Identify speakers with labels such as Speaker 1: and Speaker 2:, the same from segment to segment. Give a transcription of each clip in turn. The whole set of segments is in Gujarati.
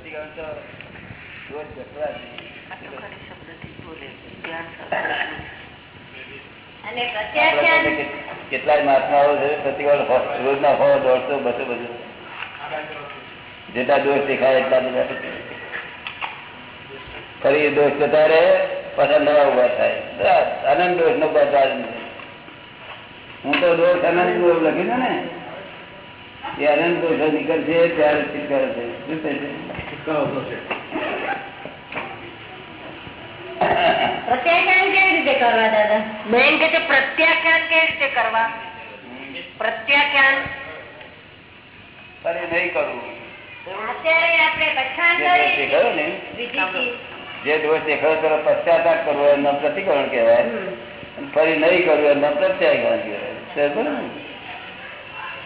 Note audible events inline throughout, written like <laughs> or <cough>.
Speaker 1: પ્રતિક્રમણ તો રોજ ઘટવા
Speaker 2: અને પ્રત્યાખ્યાન
Speaker 1: કેટલાય મહાત્માઓ છે પ્રતિક્રમણ રોજના સો દોઢસો બસો બધું જેટલા દોષ દેખાય એટલા બધા ફરી દોષ જતા રહે પસંદ નવા ઊભા થાય. બસ અનંત દોષ નો હું તો દોષ અનંત લખી લખ્યું ને. એ અનંત દોષો નીકળશે ત્યારે સ્વીકાર છે શું થશે
Speaker 2: પ્રત્યાખ્યાન કેવી રીતે કરવા દાદા
Speaker 3: બેન કે છે પ્રત્યાખ્યાન કેવી રીતે કરવા પ્રત્યાખ્યાન
Speaker 1: ફરી નહીં કરવું
Speaker 2: અત્યારે આપણે પછાણ
Speaker 1: જે દોષ
Speaker 2: કરી
Speaker 1: દેખાયો ને?
Speaker 2: વિધિથી
Speaker 1: જે દોષ દેખાયો તરફ પશ્ચાતાપ કરવો એમનો પ્રતિકરણ કહેવાય. અને ફરી નહીં કરવું એમનો પ્રત્યાઘાત કહેવાય. સમજો ને?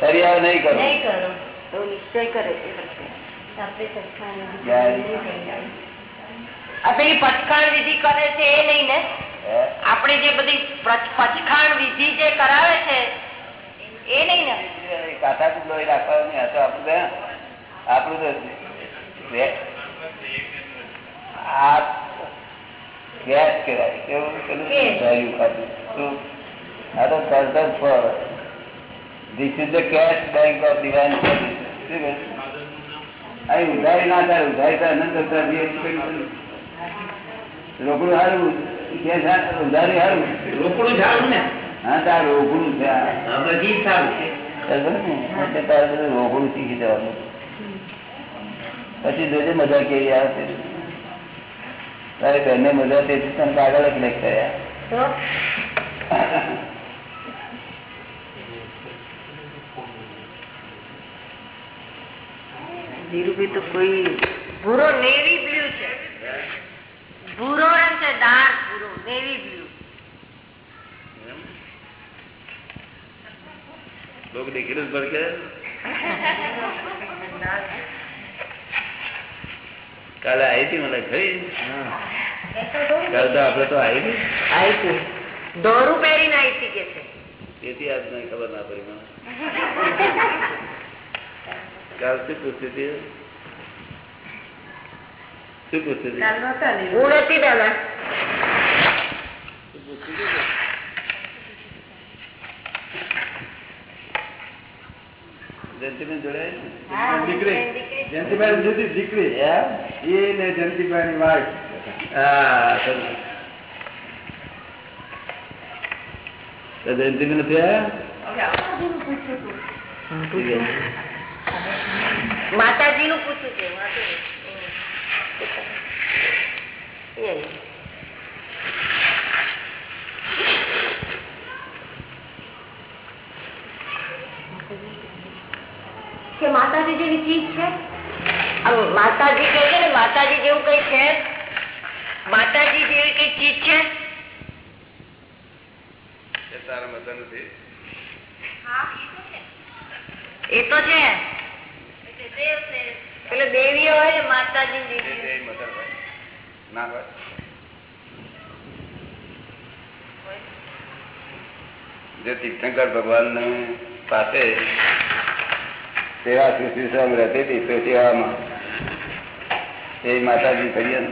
Speaker 1: ફરી આવ નહીં કરવું
Speaker 2: નહીં કરો.
Speaker 3: તો નિશ્ચય કરે પેલી પચખાણ વિધિ કરે છે એ નહીં ને? આપણે જે બધી પચખાણ વિધિ જે કરાવે છે એ નહીં ને?
Speaker 1: કાંઠા કુંડો રાખવાનું નહીં. તો આપણું તો- આપણું તો વે- ગેસ કહેવાય. કેવું? પેલું. ધાર્યું ખાતું શું? આ તો this is the cash bank of divine service શું કહે? અહીં ઉધારી ના થાય ઉધારી થાય અનંત રોકડું સારું સારું, ઉધારી સારું
Speaker 4: રોકડું સારું ને?
Speaker 1: હા તાર રોકડું છે. આ.
Speaker 4: બધી સારું.
Speaker 1: બરાબર ને? એટલે તારે બધું રોકડું શીખી જવાનું. પછી જોજે મજા કેવી આવે તારે બેનને મજા તેથી તને કાગળ જ લેખ કર્યા <laughs>
Speaker 2: તો
Speaker 3: ધીરુભાઈ તો કોઈ ભૂરો નેવી બ્લુ છે. ભૂરો એમ છે ડાર્ક ભૂરો નેવી બ્લુ
Speaker 1: લોક દેખેલું જ પડકે કાલે આવી હતી મને ખરી? કાલે તો આપડે તો આવી હતી.
Speaker 3: આવી હતી. દોરું પહેરીને આવી હતી કે છે?
Speaker 1: તેથી આજ મને ખબર ના પડી મને. કાલ શું પૂછતી હતી શું પૂછતી હતી
Speaker 3: હું નથી દાદા
Speaker 1: શું પૂછતી હતી? જયંતિબેન જોડાય છે?
Speaker 2: હા,
Speaker 4: દીકરી
Speaker 2: દીકરી.
Speaker 4: જયંતિભાઈ જુદી દીકરી
Speaker 1: એમ?
Speaker 4: એ ને જયંતિભાઈ ની વાઈફ
Speaker 1: હા, સરસ. તો જયંતિબેન નથી આવ્યા?
Speaker 3: માતાજી નું પૂછ્યું છે માતાજી.
Speaker 2: કે માતાજી જેવી ચીજ છે?
Speaker 3: માતાજી કહે છે ને માતાજી જેવું કઈ છે? માતાજી જેવી કઈ ચીજ છે?
Speaker 1: એ તારા મતલબ નથી
Speaker 3: એ તો છે. પેલે દેવીઓ હોય ને માતાજી
Speaker 1: એ
Speaker 3: દેવીઓ
Speaker 1: તે મતલબ હોય. ના હોય. જે તીર્થંકર ભગવાન પાસે સેવા શુશ્રૂષા રહેતી હતી, તો સેવામાં એ માતાજી કરીએ ને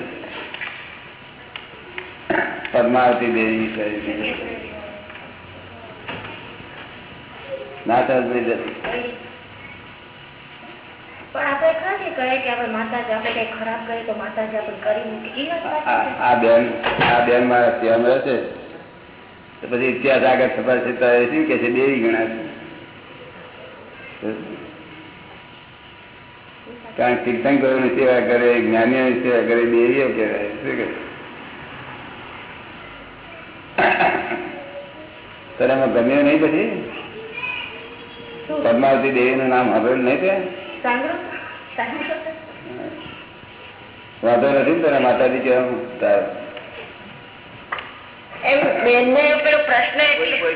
Speaker 1: પદ્માવતી દેવી કરી ના ચાલતી જતી.
Speaker 2: પણ આપણે ખાલી કહે કે આપણે માતાજી આપણે કઈ ખરાબ કરીએ તો માતાજી આપણે કરી મૂકે. એ વાત સાચી છે.
Speaker 1: આ બેન આ બેન મારા ત્યાં રહે છે. તો પછી ઇતિહાસ આગળ ખબર છે તો એ શું કે છે? દેવી ગણાય કારણ તીર્થંકરોની સેવા કરે જ્ઞાનીઓની સેવા કરે દેવીઓ કહેવાય. શું કે? તને ગમ્યું નહીં પછી? પદ્માવતી દેવીનું નામ સાંભળ્યું નહીં તે
Speaker 2: સાંભળો સાંભળો
Speaker 1: વાંધો નથી ને તને માતાજી કેવા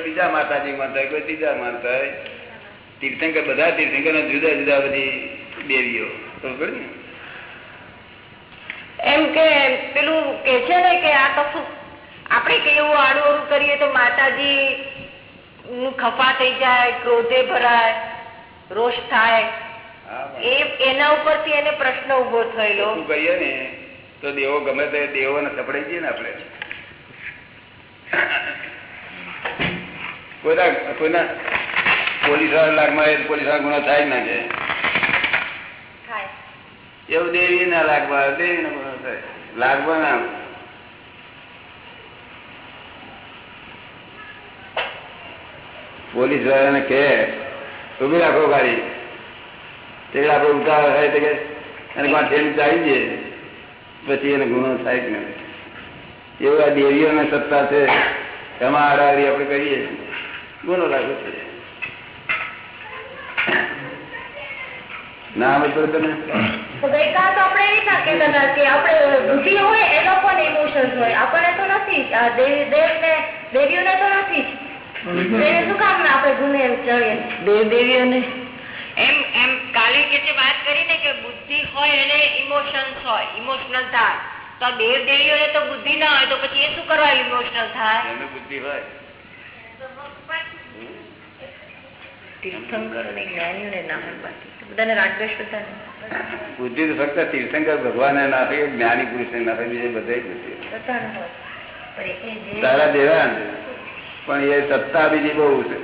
Speaker 1: બીજા માતાજી માનતા કોઈ ત્રીજા માનતા તીર્થંકર બધા તીર્થંકર જુદા જુદા બધી દેવીઓ. ખબર ને?
Speaker 3: એમ કે પેલું કે છે ને કે આ કશું આપણે કઈ એવું આડું અવળું કરીએ તો માતાજી નું ખફા થઈ જાય ક્રોધે ભરાય રોષ થાય. એના ઉપરથી એને પ્રશ્ન ઊભો થયેલો.
Speaker 1: શું કહીએ ને તો દેવો ગમે તે દેવો ને સપડાઈ જઈએ ને આપણે. કોઈના કોઈના પોલીસવાળા લાગ મારે પોલીસ ગુનો થાય ના કે. એવું દેવી ના લાગવા દેવી ના ગુનો થાય. લાગવા ના. પોલીસ વાળાને કે ઊભી રાખો ગાડી. તે આપણે ઉતાર થાય તો કે અને કોણ ટ્રેન ચાલી જઈએ પછી એને ગુનો થાય જ નહીં. એવું આ દેવીઓને સત્તા છે એમાં આડાડી આપણે કરીએ ગુનો લાગે છે ના તો તમે
Speaker 2: હોય હોય. દેવી દેવીઓને?
Speaker 3: કાલે કે વાત કરી ને કે બુદ્ધિ હોય અને ઇમોશન્સ હોય ઇમોશનલ થાય. તો દેવ દેવીઓને તો બુદ્ધિ ના હોય તો પછી એ શું કરવા ઇમોશનલ થાય?
Speaker 1: એમને બુદ્ધિ હોય.
Speaker 3: તીર્થંકર જ્ઞાનીઓને ના હોય બાકી. બધાને રાગદ્વેષ બધાને.
Speaker 1: બુદ્ધિ તો ફક્ત તીર્થંકર ભગવાન ના જ્ઞાની પુરુષ ને ના બીજે બધે બુદ્ધિ
Speaker 2: બધાને હોય. પણ એ જે
Speaker 1: તારા દેવા પણ એ સત્તા બીજી બહુ છે.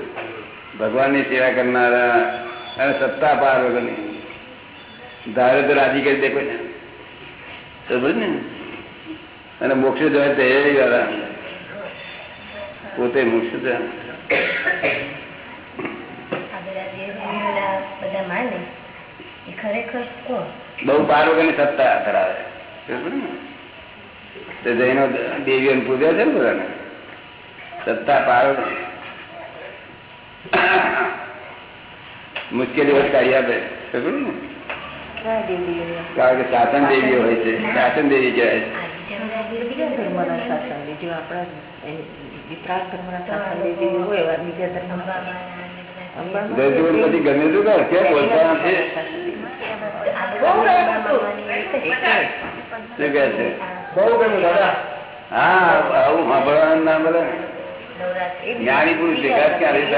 Speaker 1: ભગવાનની સેવા કરનારા અને સત્તા પાર વગરની. ધારે તો રાજી કરી દે કોઈને સમજ ને? અને મોક્ષ જવા તૈયારી વાળા. પોતે મોક્ષ જાય
Speaker 2: આ બધા જે દેવીઓના બધા માને એ ખરેખર કોણ
Speaker 1: બહુ પાર વગરની સત્તા ધરાવે ને? જૈનો દેવીઓને પૂજ્યા છે ને બધાને? સત્તા પાર વગર. મુશ્કેલી વખત કાઢી આપે. ને? કારણ કે સાતન દેવીઓ હોય છે. સાતન દેવી કહેવાય. છે
Speaker 2: બીજા
Speaker 3: ધર્મના શાસન જે આપણા વિતરાગ ધર્મના શાસન દેવીઓ હોય એવા બીજા ધર્મના
Speaker 2: અંબામાને બધા
Speaker 1: ગરજુ પછી ગમે શું કર કેમ બોલતા નથી શું કહે છે?
Speaker 4: બહુ ગયું દાદા.
Speaker 1: હા આવું સાંભળવાનું ના
Speaker 2: બધા
Speaker 1: જ્ઞાની પુરુષ દેખાય ક્યાં રહી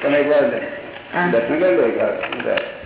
Speaker 1: તમે. દર્શન કરી લો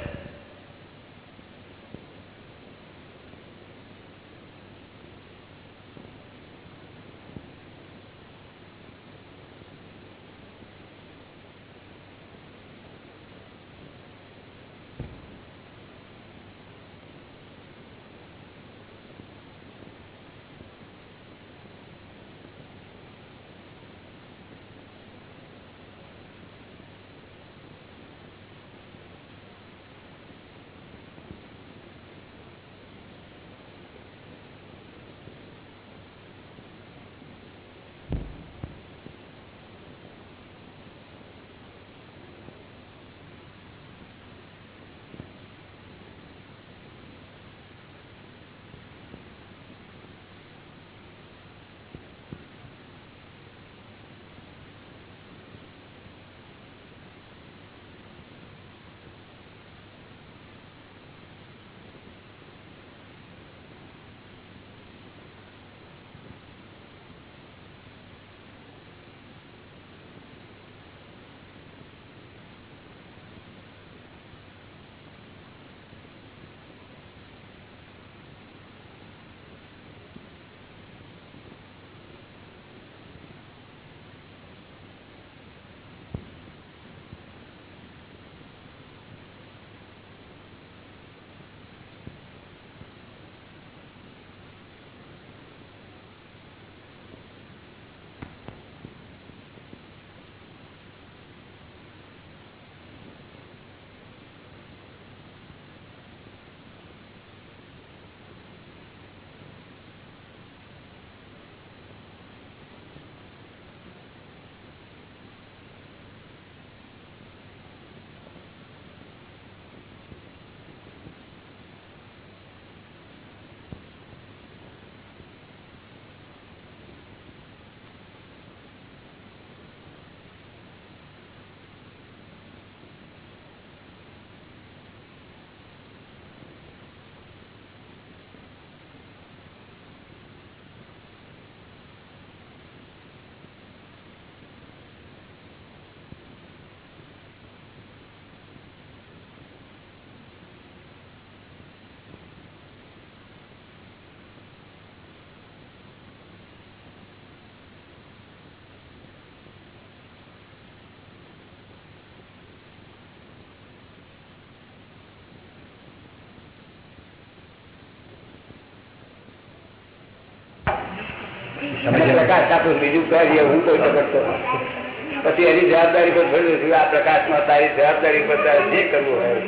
Speaker 1: પછી એની જવાબદારી પર છોડી દઉં આ પ્રકાશમાં તારી જવાબદારી પર તારે જે કરવું હોય,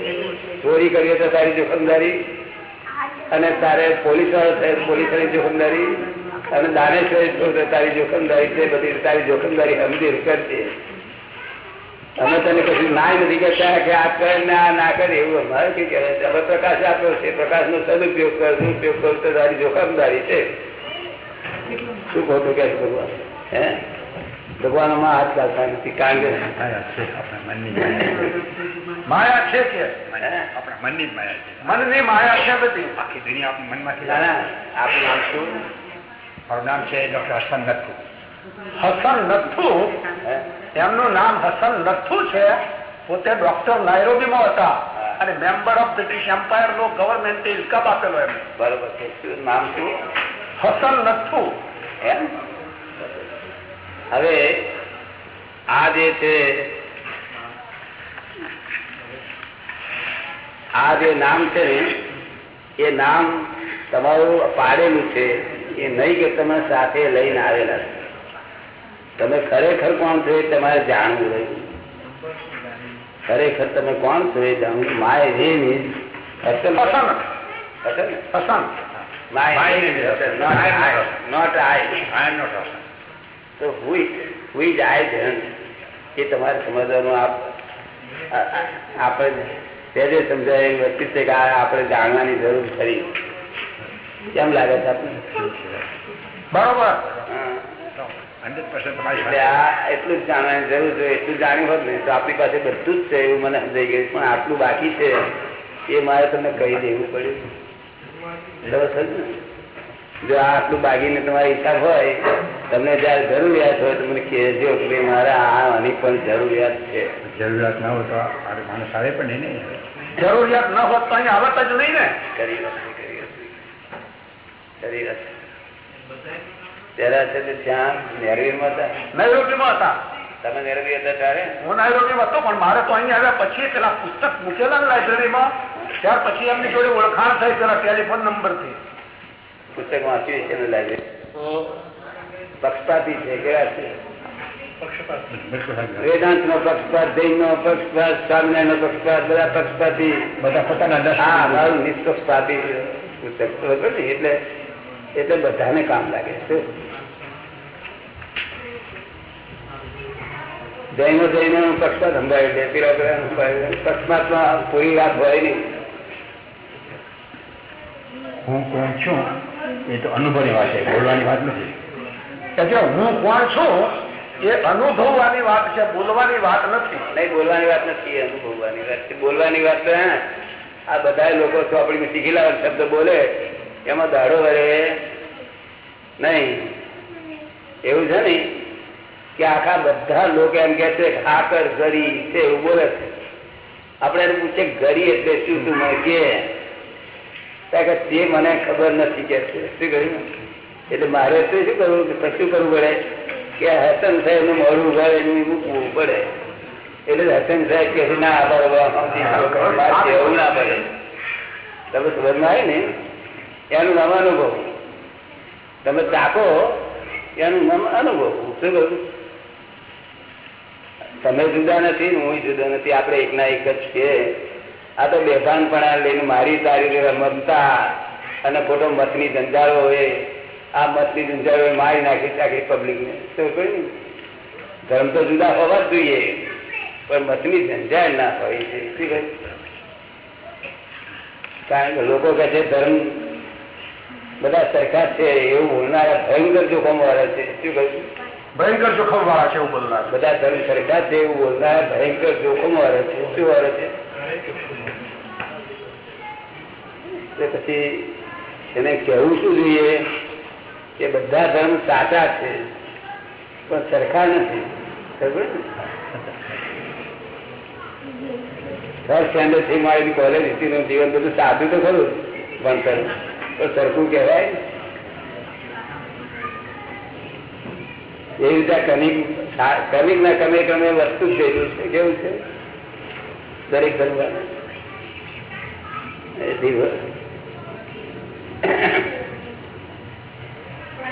Speaker 1: ચોરી કરીએ તો તારી જોખમદારી અને તારે પોલીસ પોલીસની જોખમદારી અને દાનેશ્વરી તારી જોખમદારી છે, બધી તારી જોખમદારી સમજી કરશે અમે તને કશું ના નથી કરતા કે આ કર ને આ ના કરે, એવું અમારે કઈ કહેવાય પ્રકાશ આપ્યો છે પ્રકાશ નો સદુપયોગ કર, દુરુપયોગ કરું તો તારી જોખમદારી છે. શું ખોટું કે ભગવાન? હે? ભગવાનમાં હાથ લાગતા નથી કારણ કે
Speaker 5: માયા છે આપણા મનની માયા
Speaker 4: માયા છે કે?
Speaker 5: આપણા મનની જ માયા છે.
Speaker 4: મનની માયા છે બધી.
Speaker 5: આખી દુનિયા આપણા મનમાંથી
Speaker 1: ના ના આપણું નામ શું?
Speaker 5: મારું નામ છે ડોક્ટર હસન નથુ.
Speaker 4: હસન નથુ? એમનું નામ હસન નથુ છે. પોતે ડોક્ટર નાયરોબીમાં હતા. અને મેમ્બર ઓફ બ્રિટિશ એમ્પાયર નો ગવર્મેન્ટે ઇલકાબ આપેલો એમ
Speaker 1: બરોબર છે. નામ શું?
Speaker 4: હસન નથુ.
Speaker 1: હવે આ જે છે આ જે નામ છે ને એ નામ તમારું પાડેલું છે એ નહીં કે તમે સાથે લઈને આવેલા છો. તમે ખરેખર કોણ છો એ તમારે જાણવું રહ્યું ખરેખર તમે કોણ છો એ જાણવું. My name is
Speaker 4: Hasan
Speaker 1: Hasan
Speaker 4: Hasan
Speaker 1: my
Speaker 5: My name is I. not
Speaker 1: એ તમારે સમજવાનું આપ આપણે પહેલે સમજાય એવી વસ્તુ છે કે આપણે જાણવાની જરૂર ખરી. કેમ લાગે છે આપણે
Speaker 4: બરોબર.
Speaker 1: એટલે આ એટલું જ જાણવાની જરૂર છે એટલું જાણ્યું હોત ને તો આપણી પાસે બધું જ છે એવું મને સમજાઈ ગયું. પણ આટલું બાકી છે એ મારે તમને કહી દેવું પડ્યું? જો આટલું બાગીને તમારી હિસાબ હોય તમને જયારે જરૂરિયાત હોય તો મને કહેજો કે મારા આ આની પણ જરૂરિયાત છે.
Speaker 5: જરૂરિયાત ના હોય તો માણસ આવે પણ નહીં
Speaker 4: જરૂરિયાત ન હોત તો અહીંયા આવત જ નહીં ને?
Speaker 1: કરી ત્યારે છે તે ત્યાં નેરવીરમાં હતા.
Speaker 4: નૈરોબીમાં હતા.
Speaker 1: તમે નેરવી હતા ત્યારે?
Speaker 4: હું નૈરોબીમાં હતો પણ મારે તો અહીંયા આવ્યા પછી પેલા પુસ્તક મૂકેલા ને લાઇબ્રેરીમાં ત્યાર પછી એમની જોડે ઓળખાણ થઈ પેલા ટેલિફોન નંબરથી
Speaker 1: પુસ્તક વાંચ્યું છે ને લાગે? પક્ષપાતી છે કેવા છે?
Speaker 5: બિલકુલ સાચી વાત.
Speaker 1: વેદાંત નો પક્ષપાત જૈન નો પક્ષપાત સ્વામિનારાયણ નો પક્ષપાત બધા પક્ષપાતી.
Speaker 5: બધા પોતાના દસ
Speaker 1: હા મારું નિષ્પક્ષપાતી પુસ્તક. બરોબર ને એટલે એટલે બધાને કામ લાગે છે. જૈનો જૈનો નો પક્ષપાત સંભાળી દે પેલા પેલા સંભાળી દે પક્ષપાતમાં પૂરી વાત હોય નહીં.
Speaker 5: હું કોણ છું એ તો અનુભવની વાત છે, બોલવાની વાત નથી.
Speaker 4: એટલે હું કોણ છું એ અનુભવવાની વાત છે, બોલવાની વાત નથી.
Speaker 1: નહીં, બોલવાની વાત નથી અનુભવવાની વાત છે. બોલવાની વાત આ બધા લોકો ચોપડીમાં શીખેલા શબ્દ બોલે, એમાં દાડો વરે. નહીં, એવું છે ને, કે આખા બધા લોકો એમ કે છે, ખાકર, ગરી છે એવું બોલે છે. આપણે એને પૂછે, ગરી એટલે શું તું મને કે તે મને ખબર નથી કે શું કહ્યું એટલે મારે તો શું કરવું કે શું કરવું પડે. કે હસન સાહેબનું મોડું ઉગાડે એનું મૂકવું પડે. એટલે હસન સાહેબ કે ના એવું ના પડે. તમે સમજમાં આવે ને એનું નામ અનુભવ. તમે ચાકો એનું નામ અનુભવ. શું કહ્યું? તમે જુદા નથી હું જુદો નથી. આપણે એકના એક જ છીએ. આ તો બેભાનપણા લઈને મારી તારી રમતા અને ખોટો મતની જંજાળો હોય. આ મતની જંજાળો મારી નાખી છે આખી પબ્લિકને શું કહ્યું ધર્મ તો જુદા હોવા જ જોઈએ. પણ મતની ધંધાળ ના હોય છે. શું કહે? કારણ કે લોકો કહે છે ધર્મ બધા સરખા છે. એવું બોલનારા ભયંકર જોખમ વાળા છે. શું કહ્યું
Speaker 4: ભયંકર જોખમ વાળા છે એવું બોલનાર
Speaker 1: બધા ધર્મ સરખા છે. એવું બોલનારા ભયંકર જોખમ વાળા છે. શું વાળા છે? પછી એને કહેવું શું જોઈએ કે બધા ધર્મ સાચા છે, પણ સરખા નથી. જીવન બધું સાદું તો ખરું તો સરખું કહેવાય? એવી રીતે કનિક કનિક ના કમે કમે વસ્તુ થયેલું છે, કેવું છે? દરેક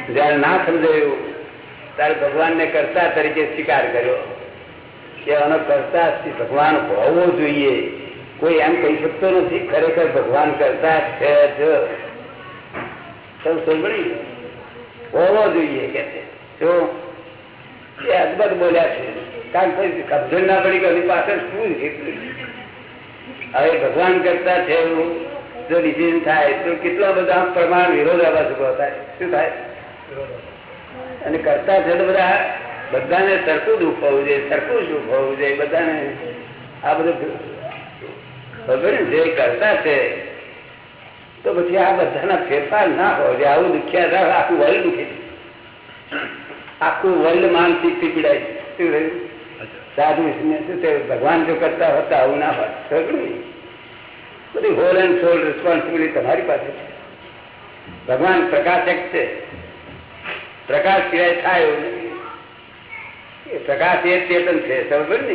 Speaker 1: જયારે ના સમજાયું, ત્યારે ભગવાનને કરતા તરીકે સ્વીકાર કર્યો. કે આનો કરતા ભગવાન હોવો જોઈએ. કોઈ એમ કહી શકતો નથી, ખરેખર ભગવાન કરતા છે જ. સૌ સાંભળી હોવો જોઈએ, કે શું એ અદભુત બોલ્યા છે. કારણ કે સમજણ ના પડી કે પાછળ શું હવે ભગવાન કરતા છે એવું જો ડિસિઝન થાય તો કેટલા બધા પ્રમાણ વિરોધાભાસ ઊભો શું થાય? અને કરતા છે તો બધા બધાને સરખું દુઃખ હોવું જોઈએ, સરખું સુખ હોવું જોઈએ, બધાને આ બધું ખબર ને જે કરતા છે, તો પછી આ બધાના ફેરફાર ના હોવો જોઈએ આવું દુખ્યા આખું વળી દુખે. આખું વર્લ્ડ માનસિકથી પીડાય શું સાધુ શું તે ભગવાન જો કરતા હોતા આવું ના હોય. બધી હોલ એન્ડ સોલ રિસ્પોન્સિબિલિટી તમારી પાસે છે. ભગવાન પ્રકાશક છે. પ્રકાશ સિવાય થાય એવું નથી. એ પ્રકાશ એ ચેતન છે સમજ ને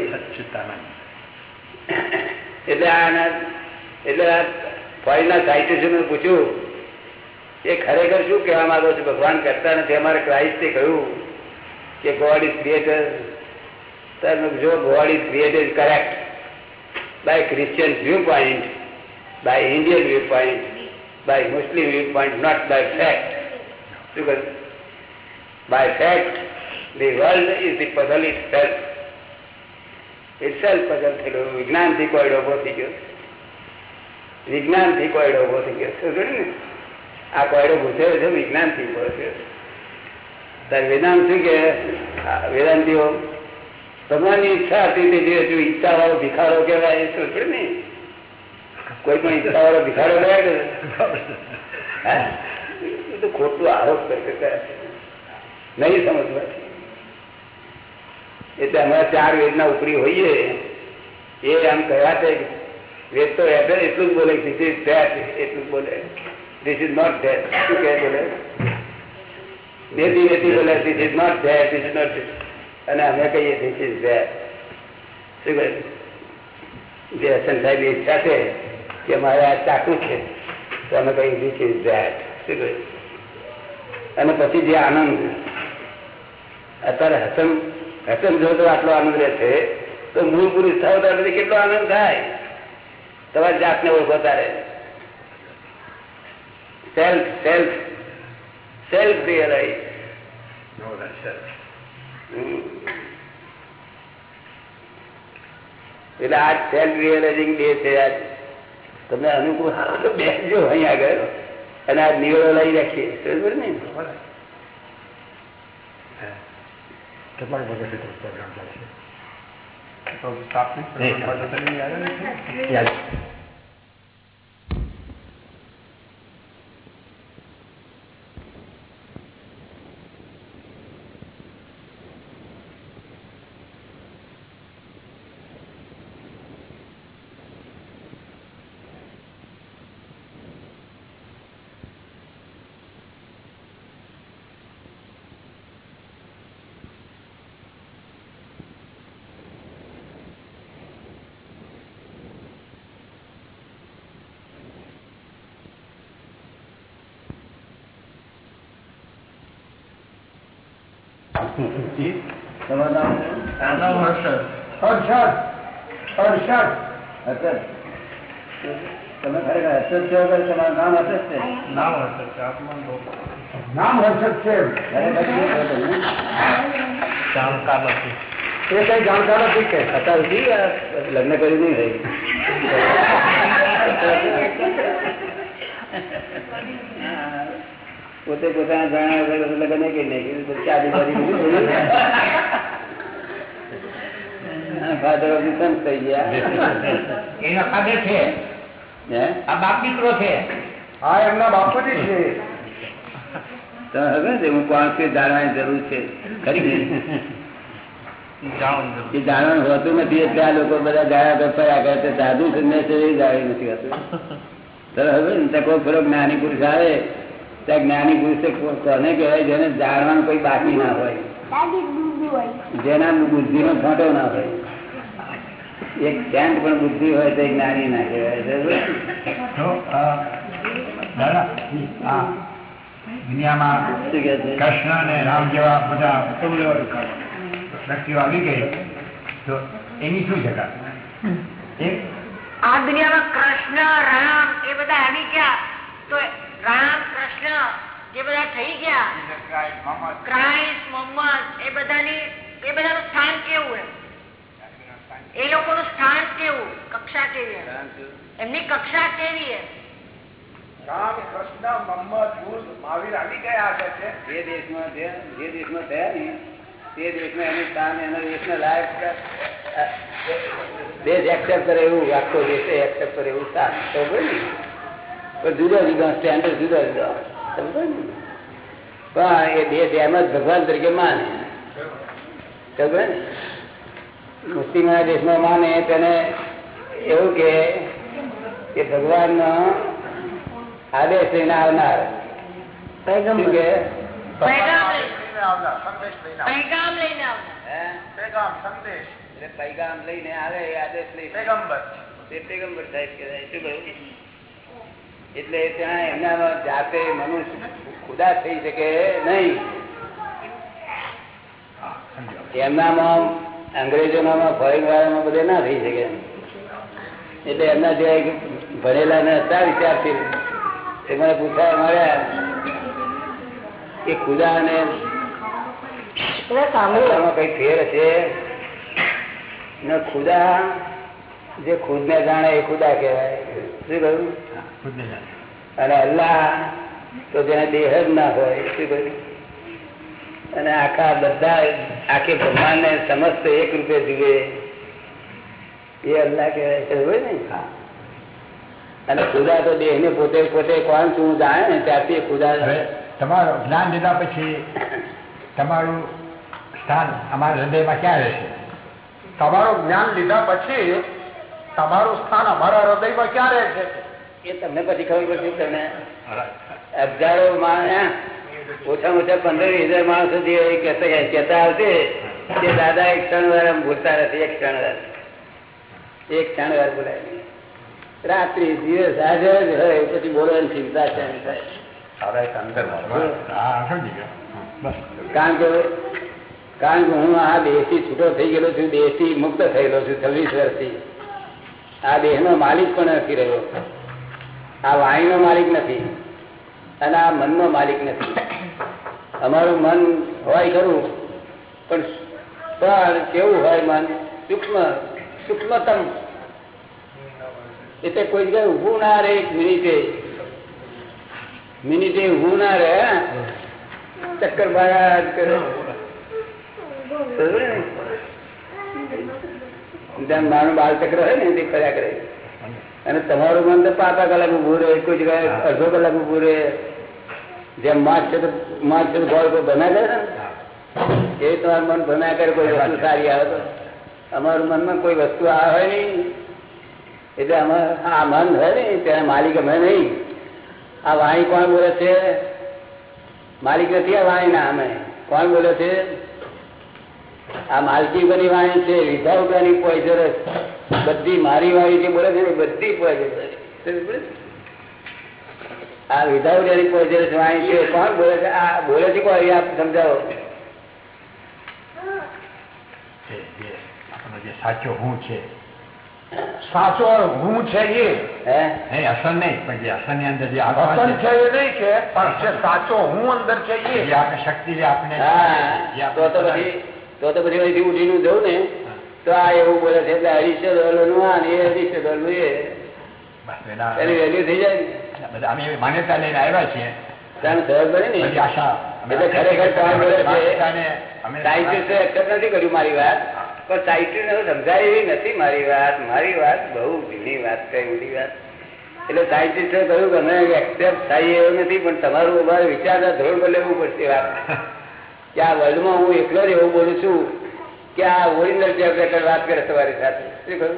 Speaker 1: એટલે આના એટલે ફોરેનના સાયન્ટિસ્ટોને પૂછ્યું એ ખરેખર શું કહેવા માંગો છો? ભગવાન કરતા નથી. અમારે ક્રાઇસ્ટે કહ્યું કે ગોડ ઇઝ ક્રિએટર તમે જો God is created correct by Christian view point by Indian view point by Muslim view point not by fact શું by fact the world is the puzzle itself itself puzzle થયેલો વિજ્ઞાનથી કોયડો ઊભો થઈ ગયો. વિજ્ઞાનથી કોયડો ઊભો થઈ ગયો. કહ્યું ને? આ કોયડો પૂછ્યો છે, વિજ્ઞાનથી ઊભો થયો ત્યારે વેદાંત શું કે? વેદાંતિઓ, ભગવાનની ઈચ્છા હતી તે જે ઈચ્છા વાળો ભિખારો કહેવાય, એ શું ને? કોઈ પણ ઈચ્છા વાળો ભિખારો કહેવાય કે ખોટું આરોપ કરે નહીં સમજવા એટલે અમે ચાર વેદના ઉપરી હોઈએ, એ આમ કહેવા છે વેદ તો એટલે જ બોલે એટલું જ બોલે. ધીસ ઇઝ નોટ ધેટ શું કહે બોલે? વેદી વેદી બોલે ધીસ અને અમે કહીએ જે હસન સાહેબ ઈચ્છા છે કે મારે આ ચાકુ છે, તો અમે કહીએ ધીસ અને પછી જે આનંદ. અત્યારે હસન હસન જો આટલો આનંદ રહે છે તો મૂળ પુરુષ થાવ તો કેટલો આનંદ થાય? તમારી જાતને ઓળખો તારે. Self self self realise
Speaker 5: No, that's
Speaker 1: એટલે આ સેલ્ફ રિયલાઇઝિંગ ડે છે આજ તમને અનુકૂળ બેસજો અહીં આગળ. અને આ નિવેડો લઈ રાખીએ. બરોબર ને?
Speaker 5: કેટલાક તો પ્રોગ્રામ થાય છે
Speaker 1: તમારું નામ
Speaker 4: નામ હર્ષદ.
Speaker 1: હર્ષદ હર્ષદ તમે ખરેખર હર્ષદ છો કે તમારું નામ હર્ષદ છે
Speaker 4: નામ હર્ષદ છે. આપનું
Speaker 1: નામ હર્ષદ છે ખરેખર શું છો તમે?
Speaker 4: જાણકાર નથી
Speaker 1: એ કઈ જાણકાર નથી કે અત્યાર લગ્ન કરી નહીં રહી પોતે પોતાના જાણ્યા વગર લગ્ન નહીં કરી નાખ્યું. પછી આજુબાજુ બધું જોયું. ફાધર ઓફ ધી સન્સ થઈ ગયા.
Speaker 6: એના ફાધર છે?
Speaker 1: હે?
Speaker 6: આ બાપ દીકરો છે?
Speaker 4: હા એમના બાપુજી છે.
Speaker 1: તમે હવે ને હું કોણ છું એ જાણવાની જરૂર છે? ખરી ને?
Speaker 4: જાણવું
Speaker 1: એ જાણવાનું હોતું નથી એટલે આ લોકો બધા જાયા કરતા કરે છે. સાધુ સંન્યાસ એ જાણી નથી હોતું. તો હવે ને ત્યાં કોઈ થોડો જ્ઞાની પુરુષ આવે ત્યાં જ્ઞાની પુરુષ કોને કહેવાય? જેને જાણવાનું કોઈ બાકી ના હોય. જેના બુદ્ધિ નો ફોટો ના હોય. એક સેન્ટ પણ બુદ્ધિ હોય તો જ્ઞાની ના કહેવાય
Speaker 5: દુનિયામાં
Speaker 1: શું કે છે?
Speaker 5: કૃષ્ણ ને રામ જેવા બધા વ્યક્તિઓ આવી ગઈ. તો એની શું જગા
Speaker 3: આ દુનિયામાં કૃષ્ણ રામ એ બધા આવી ગયા. તો રામ કૃષ્ણ જે બધા થઈ ગયા ક્રાઇસ્ટ મોહમ્મદ એ બધાની એ બધાનું સ્થાન કેવું એમ? એ લોકોનું સ્થાન કેવું? કક્ષા કેવી એમની કક્ષા કેવી એમ?
Speaker 4: રામ કૃષ્ણ મોહમ્મદ બુદ્ધ મહાવીર આવી ગયા છે
Speaker 1: જે દેશમાં જે દેશમાં થયા ને તે દેશમાં એનું સ્થાન એના દેશના લાયક <laughs> દેશ એક્સેપ્ટ કરે એવું આખો દેશ એક્સેપ્ટ કરે એવું સ્થાન. તો ને. પણ જુદા જુદા સ્ટેન્ડર્ડ જુદા જુદા સમજો ને પણ એ દેશ એમ જ ભગવાન તરીકે માને ખબર ને મુસ્લિમના દેશમાં માને તેને એવું કે કે ભગવાનનો આદેશ લઈને આવનાર શું કે
Speaker 3: પૈગામ લઈને
Speaker 4: લઈને આવનાર, સંદેશ લઈને આવનાર.
Speaker 3: પૈગામ લઈને આવનાર
Speaker 1: હે?
Speaker 4: પેગામ સંદેશ
Speaker 1: એટલે પૈગામ લઈને આવે એ આદેશ લઈને
Speaker 4: પેગમ્બર
Speaker 1: તે પેગમ્બર સાહેબ કહેવાય શું કહ્યું એટલે ત્યાં એમના જાતે મનુષ્ય ખુદા થઈ શકે નહીં. એમનામાં અંગ્રેજોનામાં ફોરેન બધે ના થઈ શકે. એટલે એમના જે ભણેલા ને હતા વિચારથી એ મને પૂછાય મળ્યા કે ખુદા આમાં કઈ ફેર છે? ને ખુદા જે ખુદ ને જાણે એ ખુદા કહેવાય. શું કહ્યું? અને અલ્લાહ તો જેને દેહ જ ના હોય શું કહ્યું? અને આખા બધા આખી ભગવાન ને સમસ્ત એક રૂપે જુએ એ અલ્લાહ કહેવાય. છે હોય ને? અને ખુદા તો દેહ ને પોતે પોતે કોણ શું જાણે ને ત્યાંથી ખુદા
Speaker 5: તમારું જ્ઞાન લીધા પછી તમારું સ્થાન અમારા હૃદયમાં ક્યાં રહેશે?
Speaker 4: તમારું જ્ઞાન લીધા પછી તમારું સ્થાન અમારા હૃદયમાં ક્યાં રહે છે?
Speaker 1: એ તમને પછી ખબર પડશે તમને. હજારો માણસ ઓછામાં ઓછા પંદર હજાર માણસો જે કહેતા આવશે. તે દાદા એક ક્ષણ વાર આમ ભૂલતા નથી એક ક્ષણ વાર. એક ક્ષણ વાર બોલાય રાત્રિ દિવસ આજે જ હોય પછી બોલવાની ચિંતા છે કારણ કે કારણ કે હું આ દેશથી છૂટો થઈ ગયેલો છું દેશથી મુક્ત થયેલો છું છવ્વીસ વર્ષથી. આ દેહનો માલિક પણ નથી રહ્યો. આ વાણીનો માલિક નથી અને આ મનનો માલિક નથી. અમારું મન હોય ખરું, પણ પણ કેવું હોય મન? સૂક્ષ્મ, સૂક્ષ્મતમ. એટલે કોઈ જગ્યાએ ઊભું ના રહે મિનિટે. મિનિટે ઊભું ના રહે ચક્કર માર્યા કરો. ને? નાનું બાળ ચક્ર હોય ને તે ફર્યા કરે. અને તમારું મન તો પાંચ કલાક ઉભું રહે કોઈ જગ્યાએ અડધો કલાક ઉભું રહે. જેમ માસ છે તો માસ છે તો ગોળ કોઈ બના કરે ને. એ તમારું મન બના કરે કોઈ વસ્તુ સારી આવે તો. અમારું મનમાં કોઈ વસ્તુ આવે હોય નહીં. એટલે અમારે આ મન હોય ને તેના માલિક અમે નહીં. આ વાણી કોણ બોલે છે? માલિક નથી આ વાણી ના અમે. કોણ બોલે છે? આ માલકી બની વાણી છે વિધાઉટ એની પોઈઝરસ બધી મારી વાણી જે બોલે છે ને બધી પોઈઝરસ આ વિધાઉટ એની પોઈઝરસ વાણી છે. કોણ બોલે છે? આ બોલે છે કોઈ? આપ સમજાવો.
Speaker 5: સાચો હું છે.
Speaker 4: સાચો હું છે એ.
Speaker 1: હે?
Speaker 5: નહીં પણ જે અસલની અંદર જે
Speaker 4: અસર
Speaker 5: છે.
Speaker 4: છે એ નહીં કે પણ સાચો હું અંદર છે એ.
Speaker 5: આપણે શક્તિ જે આપણે
Speaker 1: હા તો તો પછી તો તો પછી અહીંથી ઉઠીને જવું ને તો આ એવું બોલે છે એટલે અઢીસો ડોલરનું આ ને એ અઢીસો ડોલરનું એ
Speaker 5: એની
Speaker 1: વેલ્યુ થઈ જાય ને.
Speaker 5: અમે માન્યતા લઈને આવ્યા છીએ.
Speaker 1: ને? એટલે ખરેખર સાયન્ટિસ્ટે એક્સેપ્ટ નથી કર્યું મારી વાત. પણ સાયન્ટિસ્ટ સમજાય એવી નથી મારી વાત. મારી વાત બહુ જૂની વાત કઈ ઊંડી વાત. એટલે સાયન્ટિસ્ટે કહ્યું કે અમે એક્સેપ્ટ થાય એવું નથી પણ તમારું અમારે વિચારના ધોરણ પર લેવું પડશે વાત. કે આ વર્લ્ડમાં હું એકલો જ એવું બોલું છું કે આ ઓરિજિનલ ટેપ વાત કરે તમારી સાથે. શું કહ્યું?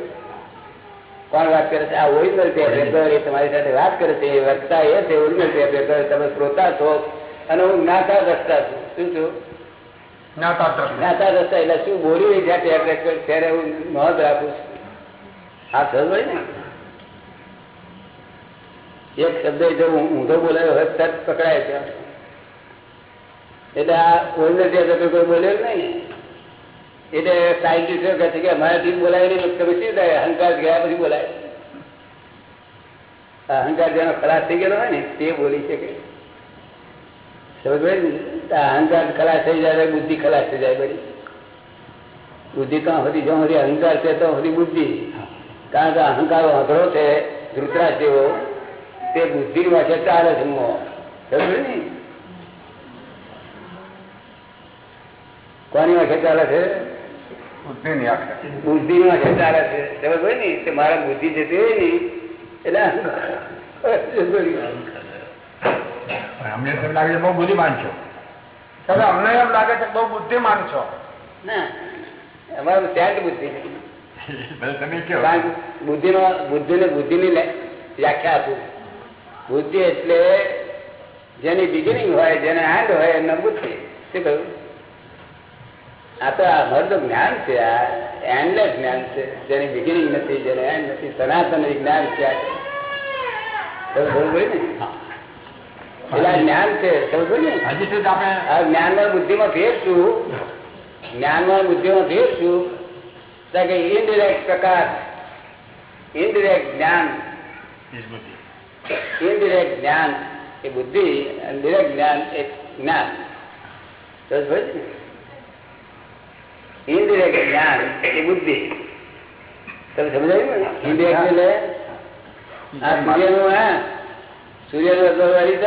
Speaker 1: કોણ વાત કરે છે? આ ઓરિજિનલ ટેપ એ તમારી સાથે વાત કરે છે એ વક્તા એ છે ઓરિજિનલ ટેપ તમે શ્રોતા છો અને હું જ્ઞાતા દ્રષ્ટા છું. શું છું?
Speaker 4: જ્ઞાતા દ્રષ્ટિ.
Speaker 1: એટલે શું બોલ્યું જ્યાં રેકર્ડ ત્યારે હું નોંધ રાખું છું. હા થયું હોય ને? એક શબ્દ જો ઊંધો બોલાયો હોય તરત પકડાય છે. એટલે આ ઓરિજિનલ કોઈ બોલ્યો જ નહીં. એટલે સાયન્ટિસ્ટો કહે છે કે અમારાથી બોલાય નહીં તમે શું થાય? અહંકાર ગયા પછી બોલાય. અહંકાર જેનો ખલાસ થઈ ગયેલો હોય ને, તે બોલી શકે. સમજ? અહંકાર ખલાસ થઈ જાય બુદ્ધિ ખલાસ થઈ જાય બધી. બુદ્ધિ ત્યાં સુધી જ્યાં સુધી અહંકાર છે તો સુધી બુદ્ધિ. કારણ કે અહંકાર અઘરો છે, ધૃતરાજ જેવો, તે બુદ્ધિ વાંચે ચાલે છે. સમજ ને? કોની વાંચે ચાલે છે. બુદ્ધિ ની વાંચે ચાલે છે. ખબર હોય ને? તે મારા બુદ્ધિ જતી હોય ને એટલે
Speaker 5: અમને તો લાગે છે બહુ બુદ્ધિમાન છો.
Speaker 4: તમે અમને એમ લાગે છે કે બહુ બુદ્ધિમાન છો.
Speaker 1: ના. અમારું શાંત બુદ્ધિ કારણ કે બુદ્ધિનો બુદ્ધિને બુદ્ધિની લે- વ્યાખ્યા આપું બુદ્ધિ એટલે જેની બિગિનિંગ હોય જેને હેન્ડ હોય એમને બુદ્ધિ. શું કહ્યું? આ તો આ અમારું જ્ઞાન છે આ એન્ડલેસ જ્ઞાન છે. જેની બિગિનિંગ નથી જેને એન્ડ નથી સનાતન જ્ઞાન છે. જ્ઞાન છે જ્ઞાનમાં બુદ્ધિમાં ફેર છું. જ્ઞાનમાં બુદ્ધિમાં ફેર છું. તો કે ઇનડિરેક્ટ પ્રકાશ ઇનડિરેક્ટ જ્ઞાન. ઇનડિરેક્ટ જ્ઞાન એ બુદ્ધિ અને ડિરેક્ટ જ્ઞાન એ જ્ઞાન. જ્ઞાન, એ બુદ્ધિ. તમે સમજાયું ઇનડિરેક્ટ એટલે આ સૂર્યનું, હા?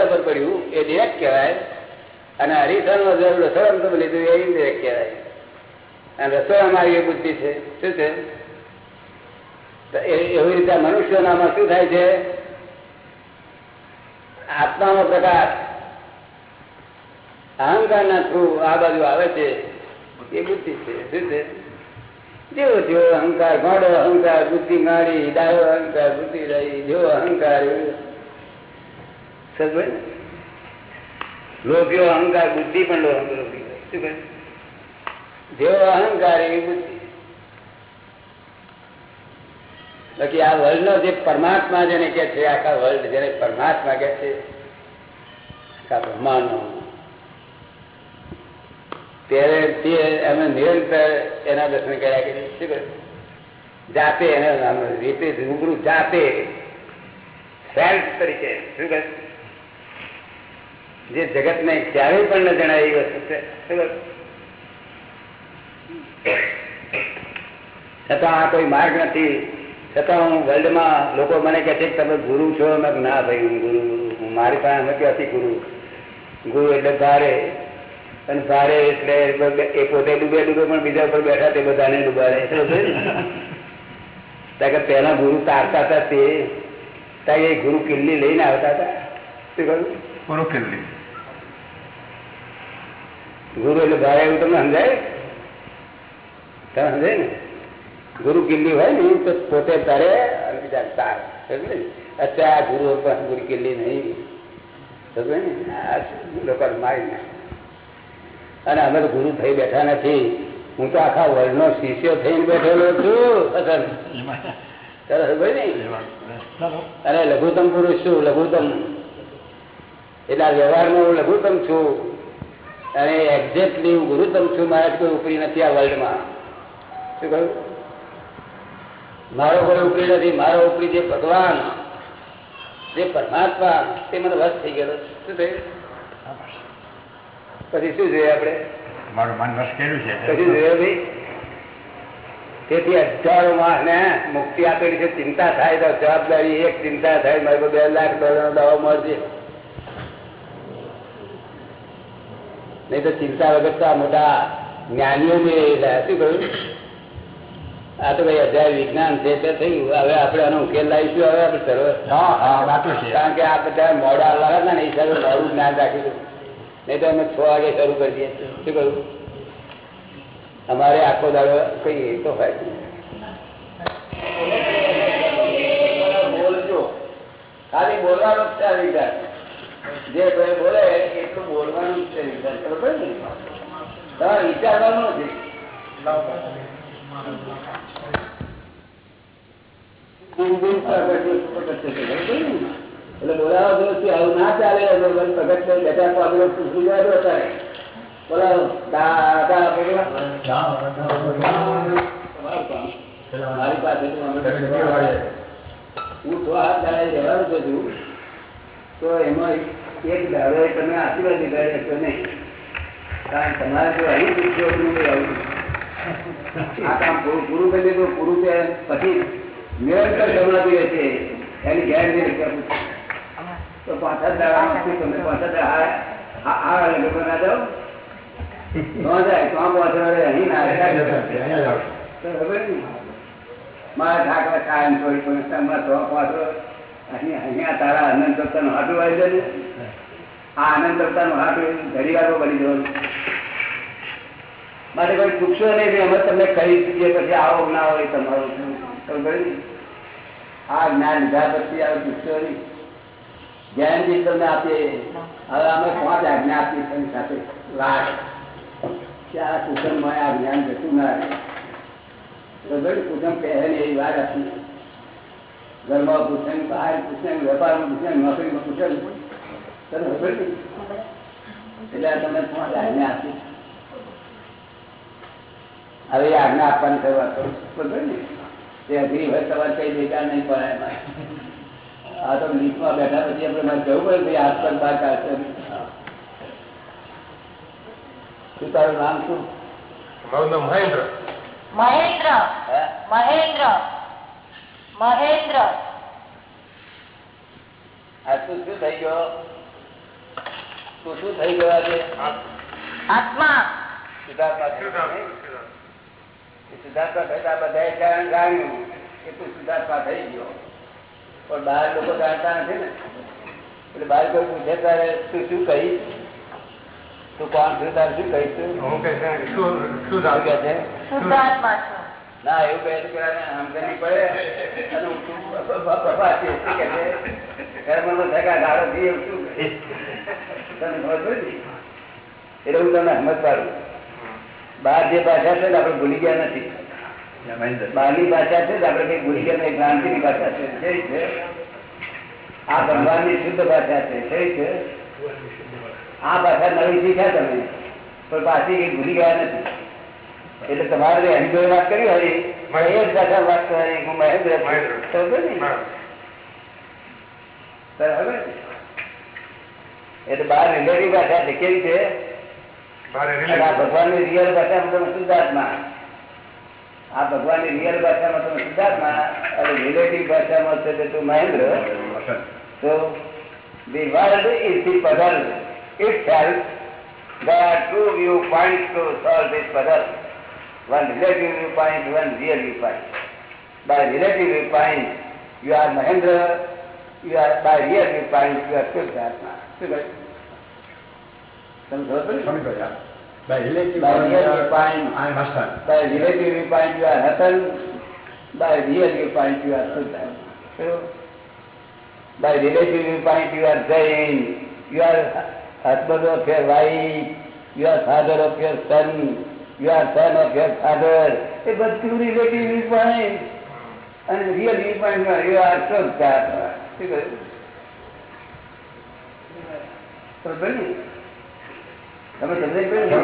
Speaker 1: પર પડ્યું, એ ડિરેક્ટ કહેવાય. અને હરીસાનું અસર રસોડામાં તમે લીધું, એ કહેવાય. અને રસોડા મારી એ બુદ્ધિ છે. શું છે? એવી રીતે મનુષ્યનામાં શું થાય છે? આત્માનો પ્રકાશ અહંકારના થ્રુ આ બાજુ આવે છે. એ બુદ્ધિ છે શું છે જેવો જેવો અહંકાર ગાડો અહંકાર બુદ્ધિ ગાડી ડાયો અહંકાર બુદ્ધિ રહી જેવો અહંકાર એવું સમજ ને? લોભ્યો અહંકાર બુદ્ધિ પણ લો- લોભી હોય. શું કહે જેવો અહંકાર એવી બુદ્ધિ બાકી આ વર્લ્ડ નો જે પરમાત્મા જેને કે છે, આખા વર્લ્ડ જેને પરમાત્મા કે છે, આખા બ્રહ્માંડનો ત્યારે અમે નિરંતર એના દર્શન કર્યા કે શું કરે? જાતે એને રીતે રૂબરૂ જાતે સેલ્ફ તરીકે, શું કહે જે જગત ને ક્યારેય પણ ન જણાય એવી વસ્તુ છે છતાં આ કોઈ માર્ગ નથી. છતાં હું વર્લ્ડમાં લોકો મને કહે છે કે તમે ગુરુ છો. ના ભાઈ, હું ગુરુ હું મારી પાસે નથી હતી ગુરુ. ગુરુ એટલે ભારે. અને ભારે એટલે એ પોતે ડૂબે ડૂબે પણ બીજા ઉપર બેઠા તે બધાને ડૂબાડે. કે પેલા ગુરુ તારતા હતા તે. ત્યાં એ ગુરુ કિલ્લી લઈને આવતા હતા શું કહ્યું?
Speaker 5: ગુરુ કિલ્લી.
Speaker 1: ગુરુ એટલે ભારે એવું તમને સમજાય? તમે સમજાય ને? ગુરુ કિલ્લી હોય ને તો પોતે તરે અને બીજા તાર. સમજે અત્યારે આ ગુરુ ગુરુ કિલ્લી નહીં. સમજે ને? આ લોકો મારી નાખે. અને અમે તો ગુરુ થઈ બેઠા નથી. હું તો આખા વર્લ્ડ નો શિષ્ય થઈને બેઠેલો છું. અને લઘુત્તમ પુરુષ છું, લઘુત્તમ. એટલે આ વ્યવહારમાં હું લઘુત્તમ છું. અને એક્ઝેક્ટલી હું ગુરુત્તમ છું, મારા કોઈ ઉપરી નથી આ વર્લ્ડમાં. શું કહ્યું? મારો કોઈ ઉપરી નથી, મારો ઉપરી જે ભગવાન, જે પરમાત્મા, તે મને વસ થઈ ગયેલો શું થયું? પછી શું જોઈએ આપણે?
Speaker 5: મારું મન કર્યું છે
Speaker 1: પછી જોઈએ ભાઈ. તેથી હજારો માણસને મુક્તિ આપેલી છે ચિંતા થાય તો જવાબદારી એક ચિંતા થાય મારે બે લાખ ડોલરનો દવા મળશે. નહીં તો ચિંતા વગર તો આ મોટા જ્ઞાનીઓ મેળવેલા શું કહ્યું? આ તો ભાઈ અધ્યાય વિજ્ઞાન છે તે થયું હવે આપણે આનો ઉકેલ લાવીશું. હવે આપણે સર્વ
Speaker 5: હા હા
Speaker 1: કારણ કે આ બધા મોડા લાવ્યા ને એ સારું મોડું જ્ઞાન રાખીશું નહીં તો અમે છ વાગે શરૂ કરી દઈએ. શું કહ્યું? અમારે આખો દાડો કહીએ તો હોય. ખાલી બોલવાનો જ છે આ વિચાર. જે ભાઈ બોલે એટલું બોલવાનું જ છે વિચાર. બરોબર ને તમારે વિચારવાનું નથી એટલે બોલાવો જો છું આવું ના ચાલે? પ્રગટ બેઠા પાગલો પૂછી જાય અત્યારે. બોલો. દાદા મારી પાસે તો અમે હું તો આ દાડે રહેવાનું છું. તો એમાં એક દાડો તમે આશીર્વાદ લીધા રહેશો નહીં. કારણ તમારે જો અહીં પૂછ્યો આવું આ કામ પૂરું પૂરું કરી દીધું પૂરું છે. પછી નિરંતર કરુણાથી રહેશે એની ગેરંટી. તો પાછા દાડામાં શું તમે પાછા દાડા આ આ લોકો ના જાઓ. તો જાય તો આમ પાછળ અહીં ના રહે. તો ખબર ને? મારા ઠાકરા કાયમ થોડી પણ તમારા તો પાછળ અહીં અહીંયા તારા આનંદ દત્તાનું હાથું વાળી દે ને. આ આનંદ દત્તાનું હાથું ઘડી વાળો બની જવાનું. માટે કોઈ પૂછશો નહીં અમે તમને કહી શકીએ પછી આવો ના હોય તમારું ખબર આ જ્ઞાન લીધા પછી આવે પૂછશો નહીં. ગેરંટી તમને આપીએ. હવે અમે પાંચ આજ્ઞા આપીએ સાથે લાખ આ કુટુંબમાં આ જ્ઞાન જતું ના રહે. ને એવી વાત આપી ઘરમાં ને બહાર ને વેપારમાં પૂછે નોકરીમાં પૂછે તમે ખબર એટલે તમે પાંચ આજ્ઞા આપી. હવે આજ્ઞા આપવાની શરૂઆત કરું બરાબર ને તે અઘરી હોય તમારે કઈ બેકાર નહીં પડે આ તો લીફમાં બેઠા પછી આપણે મારે જવું પડે ભાઈ આસપાસ બહાર કાઢશે. શું તારું નામ શું?
Speaker 3: મહેન્દ્ર.
Speaker 1: હે?
Speaker 3: મહેન્દ્ર. મહેન્દ્ર.
Speaker 1: આ તું શું થઈ ગયો? તું શું થઈ ગયો આજે?
Speaker 3: આત્મા.
Speaker 1: સિદ્ધાર્થમાં થયો નહીં? એ સિદ્ધાર્થમાં થતા બધાએ જાણ- જાણ્યું કે તું સિદ્ધાર્થમાં થઈ ગયો. પણ બહાર લોકો જાણતા નથી ને. એટલે બહાર કોઈ પૂછે ત્યારે તું શું કહીશ? તું કોણ છું? તારે શું કહીશ કહે ના એવું કહે છે કે આને સમજણ પડે. અને હું તું બ- બ- બફા છે. શું કહે છે? ત્યારે મને થાય કે આ ગાળો થી એવું શું કહે? તને એટલે હું તમને સમજ પાડું બહાર જે ભાષા છે ને આપણે ભૂલી ગયા નથી. બહારની ભાષા છે આપડે કઈ ભૂલી ગયા ક્રાંતિ ની ભાષા છે કઈ છે આ ભગવાનની શુદ્ધ ભાષા છે કઈ છે આ ભાષા નવી શીખ્યા તમે પણ પાછી કઈ ભૂલી ગયા નથી. એટલે તમારે જે હિન્દુ વાત કરી હોય એ જ ભાષા વાત કરી હું મહેન્દ્ર ને? બરાબર એટલે બહાર રિલેટિવ ભાષા છે. કેવી છે ભગવાનની ભગવાનની રિયલ ભાષા તમે શુદ્ધાત્મા આ ભગવાનની રિયલ ભાષામાં તમે શુદ્ધાત્મા અને રિલેટિવ ભાષામાં છે તે તું Mahendra So the world is the puzzle itself. There are two viewpoints to solve this puzzle. One relative viewpoint, one real viewpoint. By relative viewpoint, you are Mahendra. You are by real viewpoint, you are Siddhartha. શું કહ્યું? તમે ખબર પડી? By real viewpoint, by relative viewpoint, you are Ratan. By real viewpoint, you are Siddhartha. શું? by relative viewpoint you are Jain, you are husband of your wife, you are father of your son, you are son of your father. એ બધું relative viewpoint. અને real viewpoint માં you are Shuddha. શું કહ્યું? તમે સમજાઈ ગયું ને?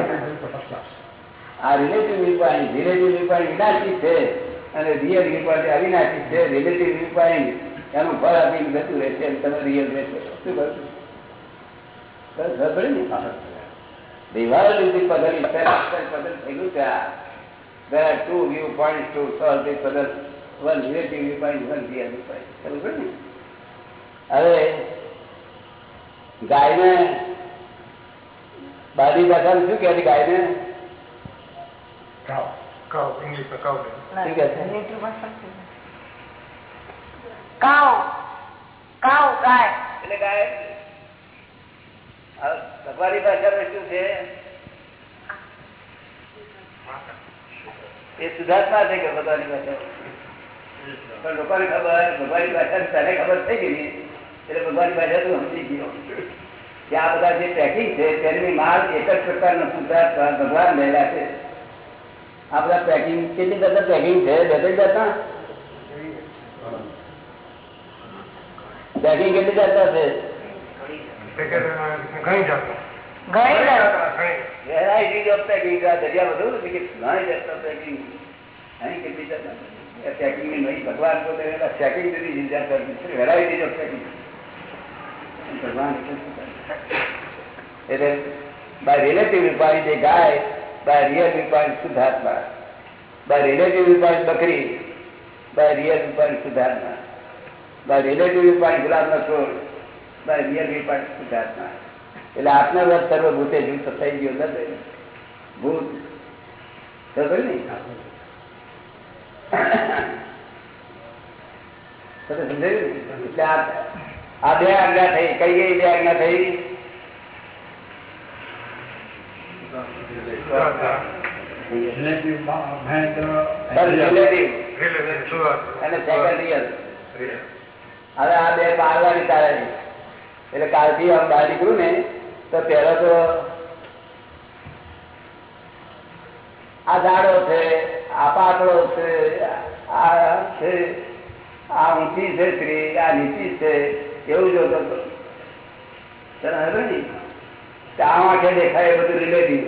Speaker 1: આ રિલેટિવ viewpoint, relative viewpoint વિનાશી છે અને રિયલ viewpoint અવિનાશી છે રિલેટિવ viewpoint એનું ફળ આપીને જતું રહેશે અને તમે રિયલ રહેશે શું? બસ ખબર પડી ને? હવે બાદી ભાષામાં શું કહે છે ગાયને? ભગવાનની ભાષામાં શું છે? એ સુધાર્થમાં છે કે ભગવાનની ભાષા પણ લોકોને ખબર ભગવાનની ભાષા તને ખબર થઈ ગઈ એટલે ભગવાનની ભાષા તું સમજી ગયો. કે આ બધા જે પેકિંગ છે તેની માલ એક જ પ્રકારનો સુધાર્થ ભગવાન રહેલા છે. આ બધા પેકિંગ કેટલી બધા પેકિંગ છે? બે ત્રણ જાતના પેકિંગ કેટલી જાતના છે? વેરાયટી ઓફ પેકિંગ આ દરિયા બધું નથી કે ઘણી જાતના પેકિંગ અહીં કેટલી જાતના પેકિંગની નહીં ભગવાન પોતે પેકિંગ જુદી જુદી વેરાયટી ઓફ પેકિંગ ભગવાન એટલે બાય રિલેટિવ વિપાણી જે ગાય બાય રિયલ વિપાણી શુદ્ધાત્મા બાય રિલેટિવ વિપાણી બકરી બાય રિયલ વિપાણી શુદ્ધાત્મા બાય રિલેટિવ વિપાણી ગુલાબનો છોડ બાય રિયલ વિપાણી શુદ્ધાત્મા એટલે આત્મવ્રત સર્વભૂતે જૂથ થઈ ગયો નથી ભૂત. ખબર ને <coughs> તમે સમજાયું? ને? એટલે આ- આ બે આજ્ઞા થઈ. કઈ કઈ બે આજ્ઞા થઈ. હવે આ બે પાડવાની તારે એટલે કાલથી આમ બહાર નીકળું ને તો પેલો તો આ ઝાડો છે આ પાતળો છે આ છે આ ઊંચી છે સ્ત્રી આ નીચી છે. એવું જો ચા આંખે દેખાય બધું રિલેટિવ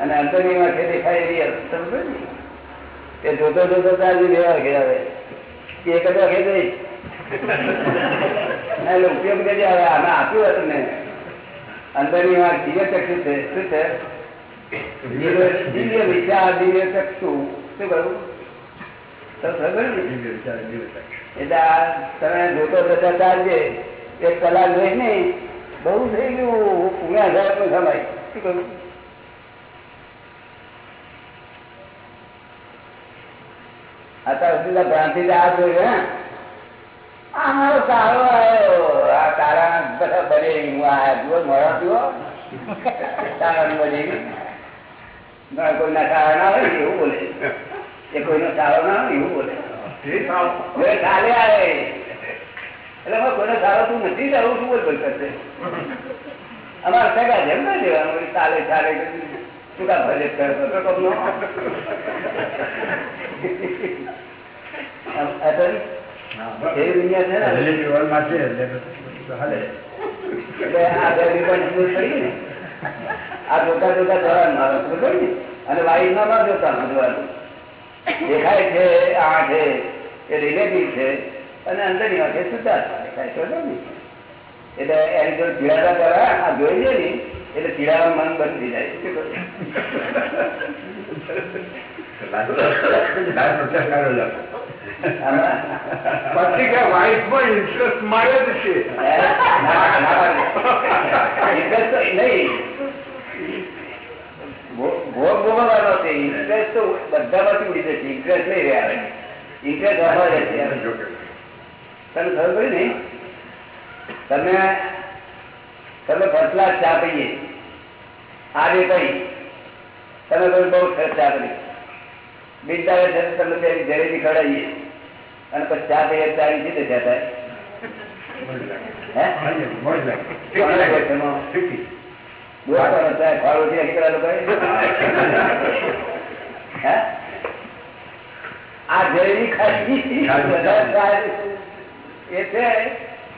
Speaker 1: અને અંતરની માથે દેખાય રિયલ સમજો ને એ જોતો જોતો તાજી બે વાગે આવે કે એક જ વાગે એટલે ઉપયોગ કરી આવે આને આપ્યું હતું ને અંદરની વાત દિવ્ય ચક્ષુ છે. શું છે? દિવ્ય વિચાર, દિવ્ય ચક્ષુ. શું કહ્યું? તો બહુ થઈ ગયું પુણ્યા હજારનું ભ્રાંતિ આ જોયું, હે? મારો સારો આવ્યો. આ તારા બધા બને હું આ જુઓ મળો જુઓ. તારા બને કોઈના ના કારણ આવે એવું બોલે. એ કોઈનો સારો ના હોય એવું બોલે. હવે કાલે આવે. એટલે હવે કોઈનો સારો તું નથી સારું શું બોલ બોલ કરશે અમારે સગા જેમ ના દેવાનું ચાલે ચાલે શું કા ભજે કરતો એવી દુનિયા છે ને. આ જોતા જોતા જવાનું મારો અને વાઈફ ના ન જોતા જોવાનું. દેખાય છે આ છે એ રિલેટિવ છે અને અંદરની વાત સુધાર દેખાય છે એટલે એની જો પીડાતા જરા આ જોઈ લે ને એટલે પીડાવાનું મન બંધ થઈ જાય.
Speaker 4: ઇન્ટરેસ્ટ મારે જ છે.
Speaker 1: નહીં. ભોગ ભોગવવાનો છે. ઇન્ટરેસ્ટ તો બધામાંથી ઉડી જશે. ઇન્ટરેસ્ટ નહીં રહ્યા ઇન્ટરેસ્ટ અમારે છે. તમે ખબર પડી ને? તમે તમે ફર્સ્ટ ક્લાસ ચા પીએ. આજે કઈ? તમે તમે બહુ સરસ ચા કરી બિચારે છે તમે બે જલેબી ખવડાવીએ. અને પછી ચા પીએ ચાલી જીતે જતા હે? <laughs> આ જલેબી ખાધી એ છે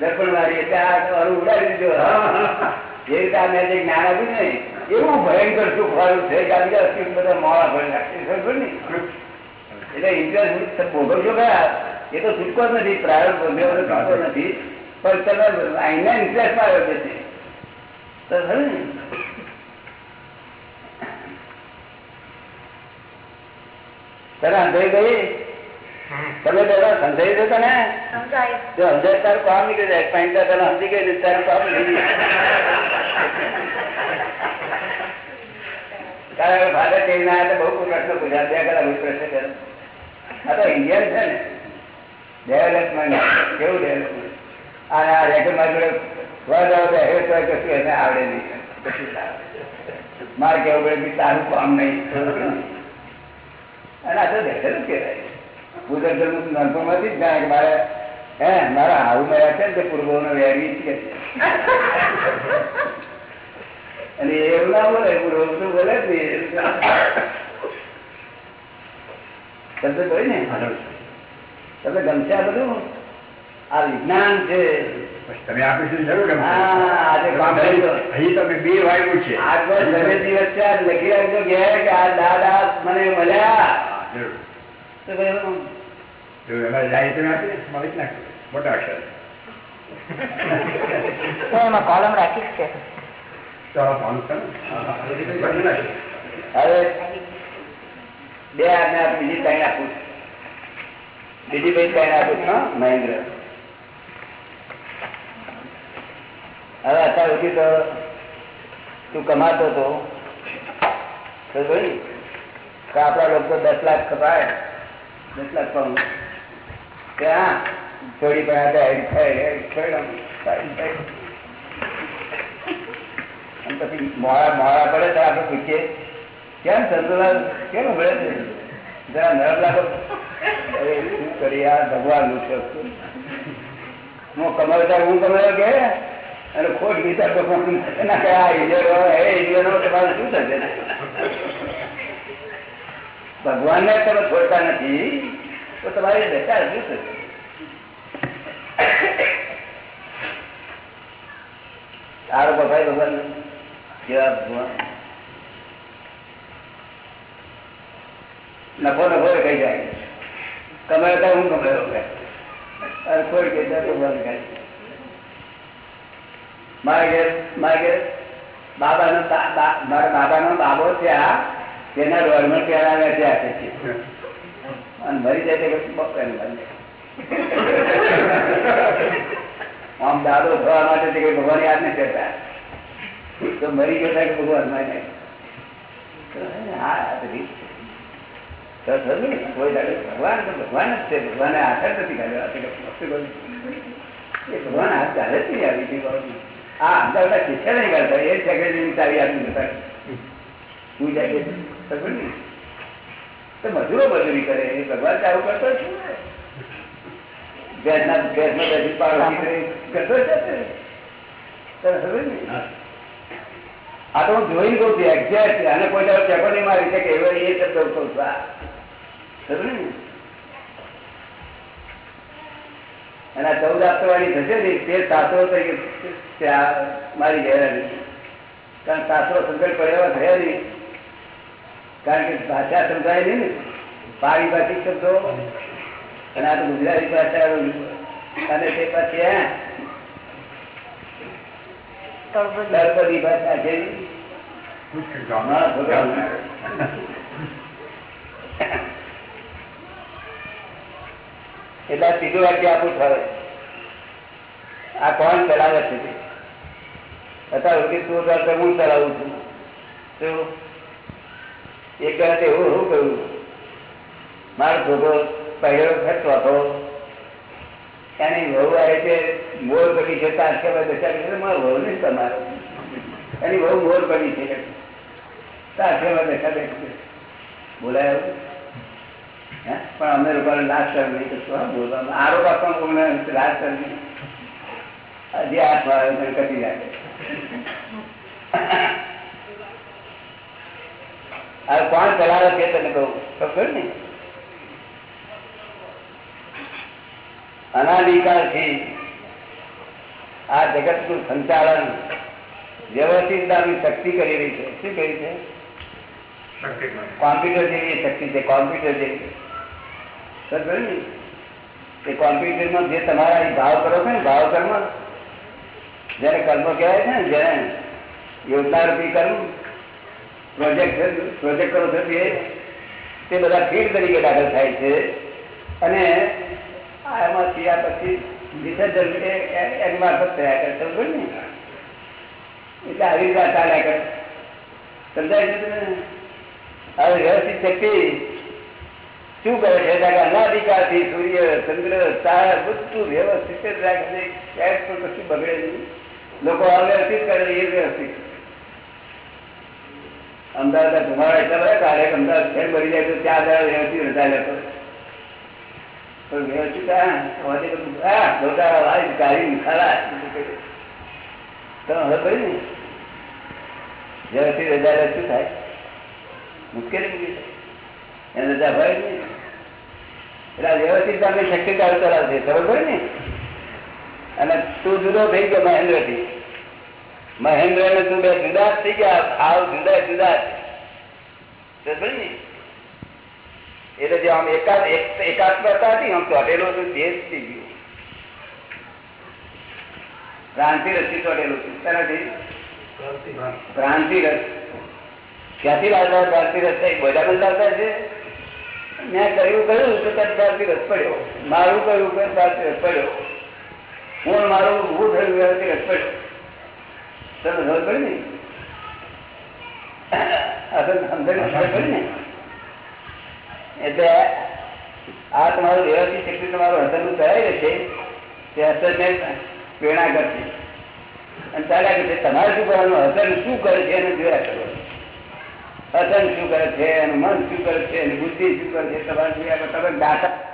Speaker 1: દર્પણવાળી એટલે આ અરું દીધો. એ રીતે આ મેં જે જ્ઞાન આપ્યું ને એવું ભયંકર સુખ વાળું છે કે બીજા સુખ બધા મોડા ભરી ને એટલે ઇન્ટરેસ્ટ ભોગવજો ગયા એ તો છૂટકો જ નથી પ્રાયોગ ભોગવ્યો છૂટકો નથી. પણ તમે અહીંના ઇન્ટરેસ્ટમાં આવ્યો છે. તો ખરું ને તને અંધાઈ ગઈ તમે પેલા સમજાઈ દો તને? જો સમજાય તારું કામ નીકળી જાય પાંચ તને સમજી ગઈ તારું કામ નીકળી કારણ કે ફાધર કેવી ના બહુ પ્રશ્ન પૂછ્યા બે કલાક હું પ્રશ્ન કર્યો. આ તો ઇન્ડિયન છે ને. ડેવલપમેન્ટ કેવું ડેવલપમેન્ટ આ આ મારી જોડે વર્ડ આવે હવે તો કશું એને આવડે નહીં. કશું ના આવડે. મારે કેવું પડે કે તારું કામ નહીં. અને આ તો બેઠેલું કહેવાય. ભૂગર ધર્મ નાનપણમાંથી જ જાણે કે મારે હે મારા હાવું મળ્યા છે ને તે પૂર્વનો વેરવી છે. અને એવું ના બોલે પૂર્વ તો બોલે જ નહીં. તમને કહ્યું ને? તમે ગમશે આ બધું? આ વિજ્ઞાન છે.
Speaker 5: તમે આપીશું જરૂર. અહીં તમે બે વાગ્યું છે.
Speaker 1: તમે દિવસ છે લખી રાખજો કે આ દાદા મને મળ્યા.
Speaker 5: મોટા અક્ષર.
Speaker 3: એમાં કોલમ રાખી જ
Speaker 5: ચાલો. ફોન કરો કરી નાખજો.
Speaker 1: હવે બે આજ્ઞા બીજી ત્રણ આપું છું. બીજી ભાઈ ત્રણ આપું મહેન્દ્ર. હવે અત્યાર સુધી તો તું કમાતો હતો આપણા લોકો દસ લાખ કપાય. દસ લાખ પાઉં. ત્યાં થોડી પણ હતા એડ થાય એડ થાય પછી મોડા મોડા પડે તો આપણે પૂછીએ, કેમ ચંદ્રલાલ કેમ મળે છે? જરા નરમ લાગો. અરે, શું કરી આ ભગવાનનું હું કમાવતા, હું કમાયો કે? અને ખોટ ગીતા ભગવાન એના કે આ ઇજરો એ તમે છોડતા નથી, તો તમારી દશા શું થશે? સારો બફાય ભગવાન કેવા ભગવાન? નફો નફો કઈ જાય? કમાયો તો હું કમાયો? અરે કોઈ કઈ જાય ભગવાન કહે મારા ઘેર બાબાનો મારા બાબાનો બાબો છે આ, તેના રોલમાં પહેરાવ્યા છે અને મરી જાય આમ દાદો થવા માટે તે ભગવાન યાદ નથી કરતા. તો મરી ગયો કે ભગવાનમાં નહીં હા રીત ભગવાન ભગવાન જ છે. ભગવાને જ નથી કાઢ્યો. ભગવાન હાથ ચાલે જ નહીં આવી બાબુ આ અંદર બધા શિક્ષા નહીં કરતા એ સેક્રેટરી ચાવી આપી જતા હું જાય તો મજૂરો મજૂરી કરે એ ભગવાન ચાલુ કરતો છે બેસી પાડોશી કરતો છે ને. તને ખબર નહીં આ તો હું જોઈને કહું છું એક્ઝેક્ટ અને કોઈ ચેકો નહીં મારી શકે એવો એ હું કહું છું આ ખબર ને? અને આ ચૌદ આપતવાળી થશે ને તે સાસરો તરીકે મારી ગયા નહીં કારણ સાસરો સંકટ પડ્યા થયા નહીં. કારણ કે ભાષા સમજાય નહીં ને. પારિભાષિક શબ્દો. અને આ તો ગુજરાતી ભાષા અને તે પછી હે. તળપદી. ભાષા છે. ભગવાન. <laughs> એટલે ત્રીજું વાક્ય આપું થયું આ કોણ ચલાવે છે? અત્યાર સુધી તું ચાલતો હું ચલાવું છું. તો એક વખત એવું શું કહ્યું મારો છોકરો પહેલો ખર્ચો હતો. એની વહુ આવે છે મોર બની છે તાર છે કે મારો વહુ નહીં તમારો. એની વહુ મોર બની છે. તાર છે દેખ બોલાય? પણ અમે લોકો લાશ કરવી તો શું બોલવાનું આરોપ આપવાનું કોઈને લાશ કરવી હજી હાથ મારે મને કટી લાગે હવે કોણ ચલાવે છે તને કહું? ખબર ને અનાધિકારથી આ જગતનું સંચાલન વ્યવસ્થિત નામની શક્તિ કરી રહી છે. શું કરી છે? કોમ્પ્યુટર જેવી શક્તિ છે કોમ્પ્યુટર જેવી. એ કોમ્પ્યુટરમાં જે તમારા ભાવ કરો છો ને, ભાવ કર્મ. જેને કર્મ કહેવાય છે ને જેને યોજના રૂપી કર્મ પ્રોજેક્ટ પ્રોજેક્ટ કરો છો તે બધા ફીડ તરીકે દાખલ થાય છે. અને આ થયા પછી વિસર્જન એની મારફત થયા કરે, સમજો ને? એટલે આવી રીતે ચાલ્યા કરે. સમજાય છે હવે વ્યવસ્થિત શક્તિ શું કરે છે? કારણ કે અનાધિકારથી સૂર્ય, ચંદ્ર, તારા બધું વ્યવસ્થિત જ રાખે છે. ક્યાંય પણ કશું બગડે નહીં. લોકો અવ્યવસ્થિત કરે એ વ્યવસ્થિત અમદાવાદ તમારા એટલા બધા કાર્ય અમદાવાદ ફેર મરી જાય તો ત્યાં આગળ વ્યવસ્થિત રજા લેતો પણ વ્યવસ્થિત હા હોવાથી બધું હા બધા વાળી કાઢી ખરા તમે હવે કહ્યું ને વ્યવસ્થિત રજા લે શું થાય? મુશ્કેલી મૂકી છે એને રજા ભય નહીં. એટલે વ્યવસ્થિત તમે શક્તિ ચાલુ કરાવશે ખબર ને અને તું જુદો થઈ ગયો મહેન્દ્રથી મહેન્દ્ર ને તું બે જુદા થઈ ગયા આવ જુદા જુદા. ને? એટલે જે આમ એકાદ એક- એકાત્મતા હતી આમ તો હતું તે જ થઈ ગયું ભ્રાંતિ રસી ચોટેલું છું શેનાથી? ભ્રાંતિ રસ ક્યાંથી લાવતા પ્રાંતિ ભ્રાંતિ રસ? બધા પણ લાવતા છે મેં કર્યું કહ્યું તો ભ્રાંતિ રસ પડ્યો. મારું કહ્યું કે ભ્રાંતિ રસ પડ્યો. હું મારું ઊભું થયું ભ્રાંતિ રસ પડ્યો. તમે ખબર પડી ને? સમજણ એટલે આ તમારું વ્યવસ્થિત શક્તિ તમારું હસનનું કરાવી રહેશે. તે હસનને પ્રેરણા કરશે. અને ચાલ્યા કરશે તમારે શું કરવાનું? હસન શું કરે છે એને જોયા કરવાનું. હસન શું કરે છે મન શું કરે છે બુદ્ધિ શું કરે છે તમારે તમે દાતા